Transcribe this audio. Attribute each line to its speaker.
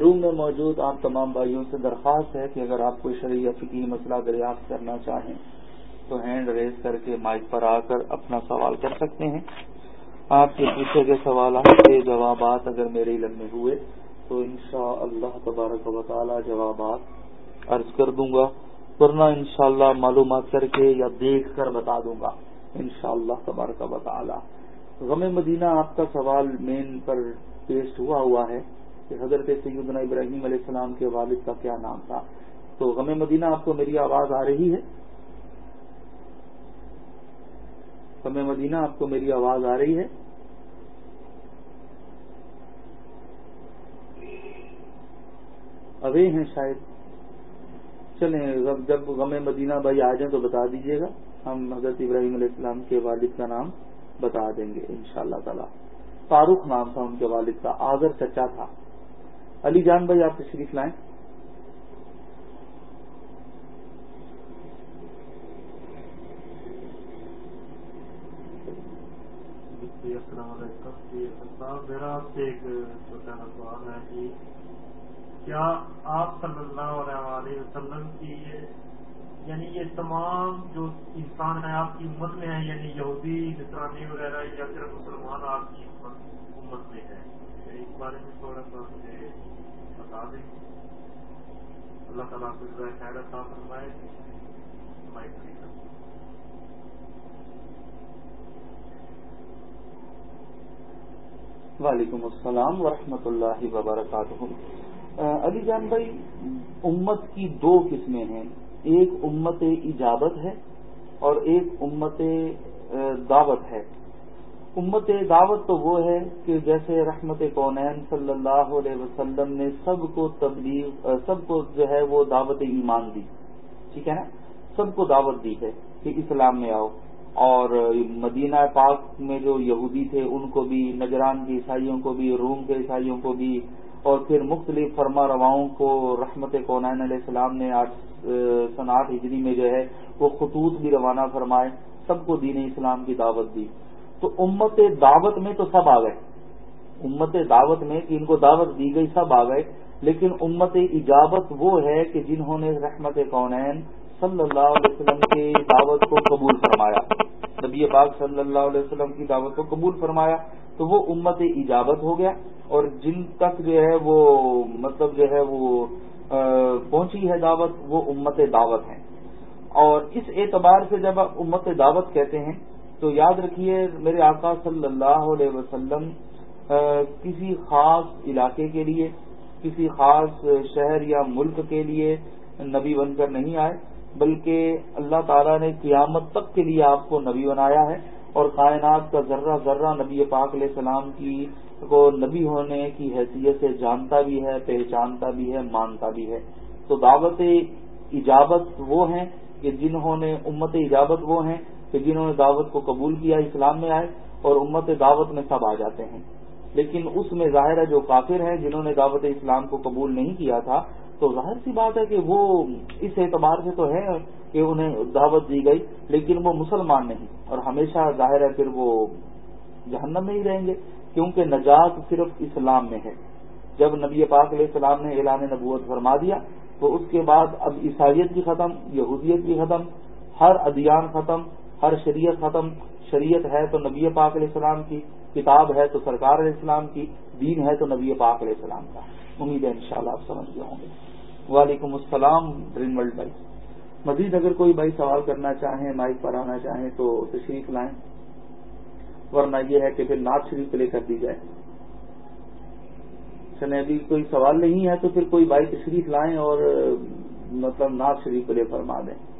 Speaker 1: روم میں موجود آپ تمام بھائیوں سے درخواست ہے کہ اگر آپ کوئی شرعی فکی مسئلہ دریافت کرنا چاہیں تو ہینڈ ریز کر کے مائک پر آ کر اپنا سوال کر سکتے ہیں۔ آپ کے پوچھے گئے سوالات کے جوابات اگر میرے علم میں ہوئے تو انشاء اللہ تبارک و تعالی جوابات عرض کر دوں گا۔ ورنہ انشاءاللہ معلومات کر کے یا دیکھ کر بتا دوں گا۔ انشاءاللہ اللہ تبارک و تعالی۔ غم مدینہ آپ کا سوال مین پر پیسٹ ہوا ہوا ہے۔ کہ حضرت سیدنا ابراہیم علیہ السلام کے والد کا کیا نام تھا۔ تو غم مدینہ آپ کو میری آواز آ رہی ہے؟ غم مدینہ آپ کو میری آواز آ رہی ہے؟ ابھی ہیں شاید۔ چلیں جب غم مدینہ بھائی آ جائیں تو بتا دیجیے گا۔ ہم حضرت ابراہیم علیہ السلام کے والد کا نام بتا دیں گے ان شاء اللہ تعالی۔ فاروق نام تھا ان کے والد کا آگر چچا تھا۔ علی جان بھائی، آپ تشریف لائیں۔
Speaker 2: جی، السلام علیکم۔ جی میرا آپ سے ایک چھوٹا سوال ہے کہ کیا آپ صلی اللہ علیہ وسلم کی یعنی یہ تمام جو انسان ہیں، آپ کی امت میں ہیں یعنی یہودی نسرانی وغیرہ، یا صرف مسلمان آپ کی امت میں ہے اس بارے میں تھوڑا سا مجھے اللہ تعالیٰ کو خیر فرمائے
Speaker 1: وعلیکم السلام ورحمۃ اللہ وبرکاتہ۔ علی جان بھائی، امت کی دو قسمیں ہیں۔ ایک امت اجابت ہے اور ایک امت دعوت ہے۔ امت دعوت تو وہ ہے کہ جیسے رحمت کونین صلی اللہ علیہ وسلم نے سب کو تبلیغ سب کو جو ہے وہ دعوت ایمان دی۔ ٹھیک ہے نا؟ سب کو دعوت دی ہے کہ اسلام میں آؤ۔ اور مدینہ پاک میں جو یہودی تھے، ان کو بھی نجران کے عیسائیوں کو بھی، روم کے عیسائیوں کو بھی۔ اور پھر مختلف فرما رواؤں کو رحمت کونین علیہ السلام نے آٹھ سن آٹھ ہجری میں جو ہے وہ خطوط بھی روانہ فرمائے، سب کو دین اسلام کی دعوت دی۔ تو امت دعوت میں تو سب آ گئے۔ امت دعوت میں کہ ان کو دعوت دی گئی، سب آ گئے۔ لیکن امت اجابت وہ ہے کہ جنہوں نے رحمت کونین صلی اللہ علیہ وسلم کی دعوت کو قبول فرمایا۔ نبی پاک صلی اللہ علیہ وسلم کی دعوت کو قبول فرمایا، تو وہ امت اجابت ہو گیا اور جن تک جو ہے وہ مطلب جو ہے وہ پہنچی ہے دعوت، وہ امت دعوت ہیں۔ اور اس اعتبار سے جب آپ امت دعوت کہتے ہیں تو یاد رکھیے، میرے آقا صلی اللہ علیہ وسلم کسی خاص علاقے کے لیے، کسی خاص شہر یا ملک کے لیے نبی بن کر نہیں آئے، بلکہ اللہ تعالیٰ نے قیامت تک کے لیے آپ کو نبی بنایا ہے اور کائنات کا ذرہ ذرہ نبی پاک علیہ السلام کی، کو نبی ہونے کی حیثیت سے جانتا بھی ہے، پہچانتا بھی ہے، مانتا بھی ہے۔ تو دعوت ایجابت وہ ہیں کہ جنہوں نے امت ایجابت وہ ہیں کہ جنہوں نے دعوت کو قبول کیا اسلام میں آئے اور امت دعوت میں سب آ جاتے ہیں۔ لیکن اس میں ظاہر ہے جو کافر ہیں، جنہوں نے دعوت اسلام کو قبول نہیں کیا تھا، تو ظاہر سی بات ہے کہ وہ اس اعتبار سے تو ہے کہ انہیں دعوت دی گئی، لیکن وہ مسلمان نہیں۔ اور ہمیشہ ظاہر ہے پھر وہ جہنم میں ہی رہیں گے، کیونکہ نجات صرف اسلام میں ہے۔ جب نبی پاک علیہ السلام نے اعلان نبوت فرما دیا، تو اس کے بعد اب عیسائیت بھی ختم، یہودیت بھی ختم، ہر ادیان ختم ہر شریعت ختم، شریعت ہے تو نبی پاک علیہ السلام کی، کتاب ہے تو سرکار علیہ السلام کی، دین ہے تو نبی پاک علیہ السلام کا۔ امید ہے انشاءاللہ آپ سمجھ گئے ہوں گے۔ وعلیکم السلام ڈرین ورلڈ بھائی۔ مزید اگر کوئی بھائی سوال کرنا چاہیں، مائک پر آنا چاہیں تو تشریف لائیں۔ ورنہ یہ ہے کہ پھر نعت شریف پلے کر دی جائے۔ اچھا، چلے ابھی کوئی سوال نہیں ہے تو پھر کوئی بھائی تشریف لائیں اور مطلب نعت شریف پلے فرما دیں۔